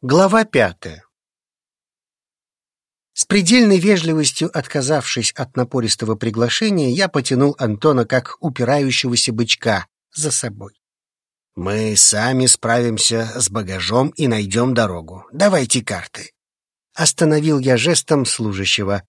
Глава пятая. С предельной вежливостью отказавшись от напористого приглашения, я потянул Антона как упирающегося бычка за собой. «Мы сами справимся с багажом и найдем дорогу. Давайте карты». Остановил я жестом служащего.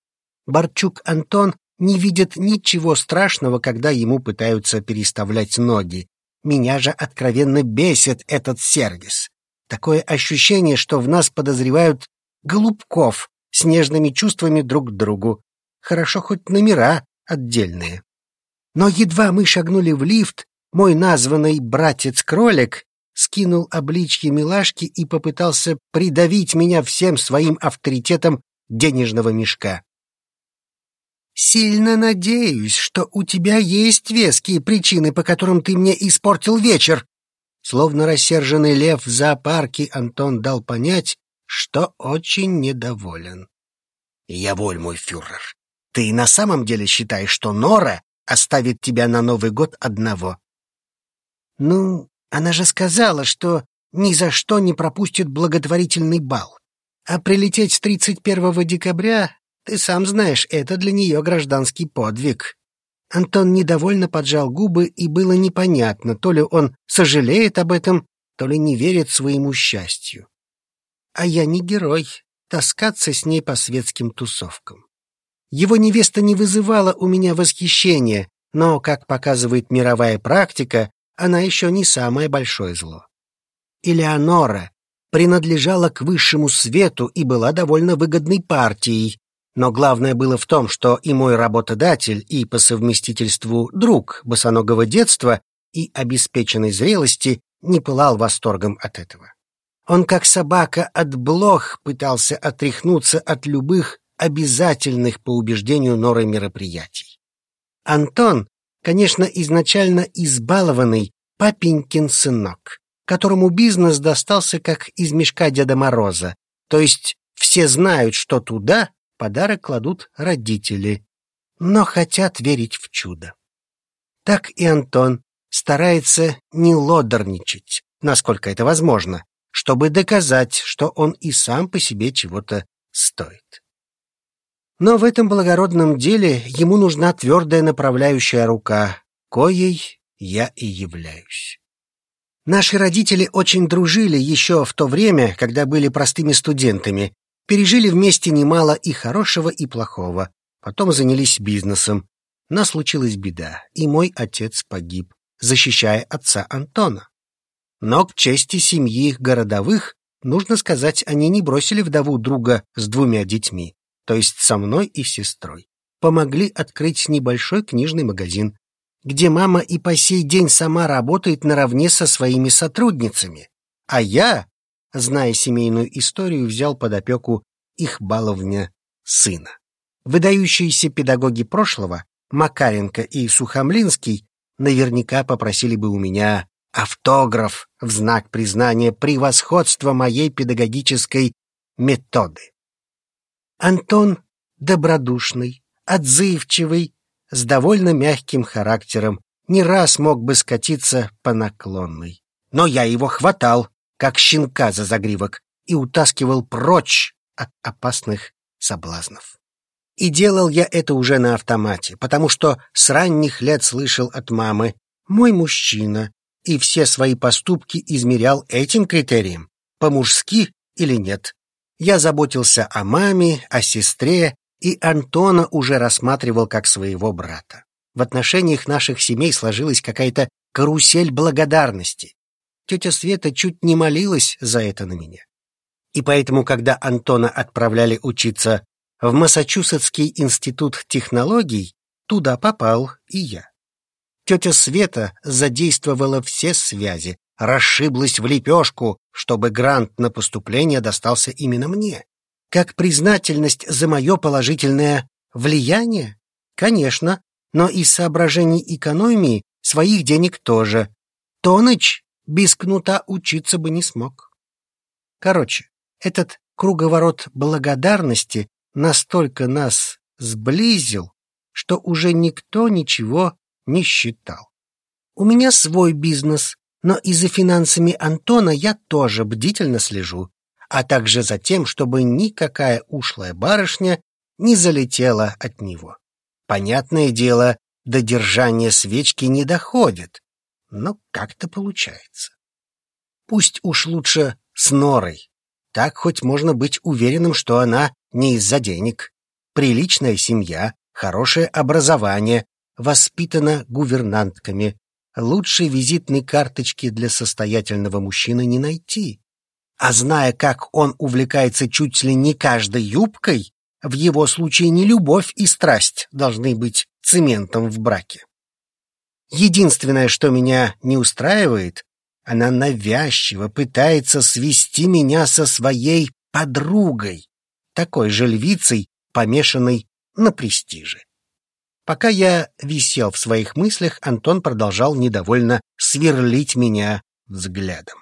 Борчук Антон не видит ничего страшного, когда ему пытаются переставлять ноги. Меня же откровенно бесит этот сервис. Такое ощущение, что в нас подозревают голубков с нежными чувствами друг к другу. Хорошо хоть номера отдельные. Но едва мы шагнули в лифт, мой названный братец-кролик скинул обличье милашки и попытался придавить меня всем своим авторитетом денежного мешка. «Сильно надеюсь, что у тебя есть веские причины, по которым ты мне испортил вечер», Словно рассерженный лев в зоопарке, Антон дал понять, что очень недоволен. «Я воль, мой фюрер. Ты на самом деле считаешь, что Нора оставит тебя на Новый год одного?» «Ну, она же сказала, что ни за что не пропустит благотворительный бал. А прилететь 31 декабря, ты сам знаешь, это для нее гражданский подвиг». Антон недовольно поджал губы, и было непонятно, то ли он сожалеет об этом, то ли не верит своему счастью. А я не герой, таскаться с ней по светским тусовкам. Его невеста не вызывала у меня восхищения, но, как показывает мировая практика, она еще не самое большое зло. Элеонора принадлежала к высшему свету и была довольно выгодной партией, но главное было в том, что и мой работодатель, и по совместительству друг босоногого детства и обеспеченной зрелости не пылал восторгом от этого. Он, как собака от блох, пытался отряхнуться от любых обязательных по убеждению Норы мероприятий. Антон, конечно, изначально избалованный папенькин сынок, которому бизнес достался как из мешка Деда Мороза, то есть все знают, что туда подарок кладут родители, но хотят верить в чудо. Так и Антон старается не лодорничать, насколько это возможно, чтобы доказать, что он и сам по себе чего-то стоит. Но в этом благородном деле ему нужна твердая направляющая рука, коей я и являюсь. Наши родители очень дружили еще в то время, когда были простыми студентами, Пережили вместе немало и хорошего, и плохого. Потом занялись бизнесом. Но случилась беда, и мой отец погиб, защищая отца Антона. Но к чести семьи городовых, нужно сказать, они не бросили вдову друга с двумя детьми, то есть со мной и сестрой. Помогли открыть небольшой книжный магазин, где мама и по сей день сама работает наравне со своими сотрудницами. А я зная семейную историю, взял под опеку их баловня сына. Выдающиеся педагоги прошлого, Макаренко и Сухомлинский, наверняка попросили бы у меня автограф в знак признания превосходства моей педагогической методы. Антон добродушный, отзывчивый, с довольно мягким характером, не раз мог бы скатиться по наклонной. Но я его хватал, как щенка за загривок, и утаскивал прочь от опасных соблазнов. И делал я это уже на автомате, потому что с ранних лет слышал от мамы «мой мужчина» и все свои поступки измерял этим критерием, по-мужски или нет. Я заботился о маме, о сестре, и Антона уже рассматривал как своего брата. В отношениях наших семей сложилась какая-то карусель благодарности. Тетя Света чуть не молилась за это на меня. И поэтому, когда Антона отправляли учиться в Массачусетский институт технологий, туда попал и я. Тетя Света задействовала все связи, расшиблась в лепешку, чтобы грант на поступление достался именно мне. Как признательность за мое положительное влияние? Конечно, но из соображений экономии своих денег тоже. Тоныч без кнута учиться бы не смог. Короче, этот круговорот благодарности настолько нас сблизил, что уже никто ничего не считал. У меня свой бизнес, но и за финансами Антона я тоже бдительно слежу. а также за тем, чтобы никакая ушлая барышня не залетела от него. Понятное дело, до держания свечки не доходит, но как-то получается. Пусть уж лучше с Норой. Так хоть можно быть уверенным, что она не из-за денег. Приличная семья, хорошее образование, воспитана гувернантками. Лучшей визитной карточки для состоятельного мужчины не найти. А зная, как он увлекается чуть ли не каждой юбкой, в его случае не любовь и страсть должны быть цементом в браке. Единственное, что меня не устраивает, она навязчиво пытается свести меня со своей подругой, такой же львицей, помешанной на престиже. Пока я висел в своих мыслях, Антон продолжал недовольно сверлить меня взглядом.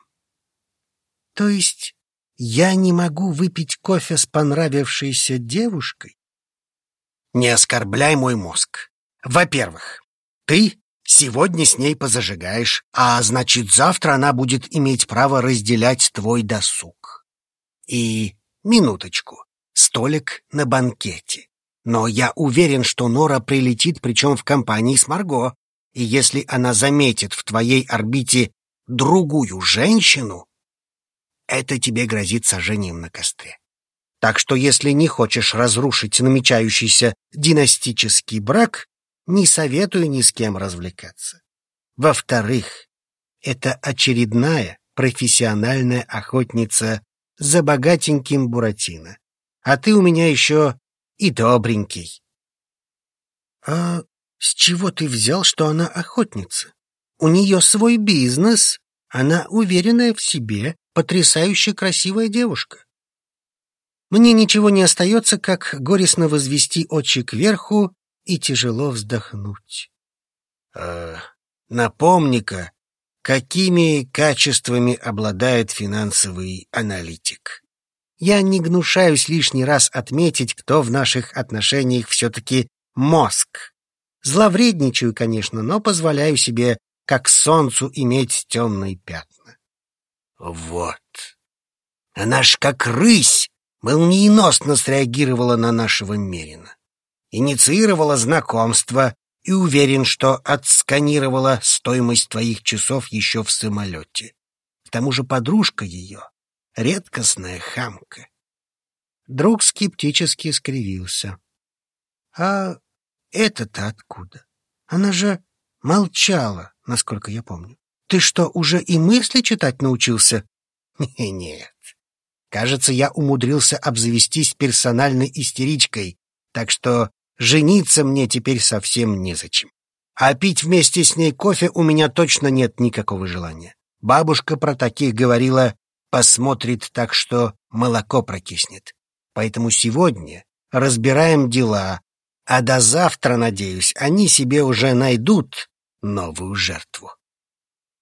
То есть я не могу выпить кофе с понравившейся девушкой? Не оскорбляй мой мозг. Во-первых, ты сегодня с ней позажигаешь, а значит, завтра она будет иметь право разделять твой досуг. И, минуточку, столик на банкете. Но я уверен, что Нора прилетит, причем в компании с Марго. И если она заметит в твоей орбите другую женщину, это тебе грозит сожжением на костре. Так что если не хочешь разрушить намечающийся династический брак, не советую ни с кем развлекаться. Во-вторых, это очередная профессиональная охотница за богатеньким Буратино. А ты у меня еще и добренький. А с чего ты взял, что она охотница? У нее свой бизнес, она уверенная в себе, потрясающе красивая девушка. Мне ничего не остается, как горестно возвести очи кверху и тяжело вздохнуть. Э, Напомни-ка, какими качествами обладает финансовый аналитик? Я не гнушаюсь лишний раз отметить, кто в наших отношениях все-таки мозг. Зловредничаю, конечно, но позволяю себе, как солнцу, иметь темные пятна. Вот. Она ж как рысь молниеносно среагировала на нашего Мерина. Инициировала знакомство и уверен, что отсканировала стоимость твоих часов еще в самолете. К тому же подружка ее редкостная хамка. Друг скептически скривился. — А это-то откуда? Она же молчала, насколько я помню. Ты что, уже и мысли читать научился? — Нет. Кажется, я умудрился обзавестись персональной истеричкой, так что жениться мне теперь совсем незачем. А пить вместе с ней кофе у меня точно нет никакого желания. Бабушка про таких говорила посмотрит так, что молоко прокиснет. Поэтому сегодня разбираем дела, а до завтра, надеюсь, они себе уже найдут новую жертву.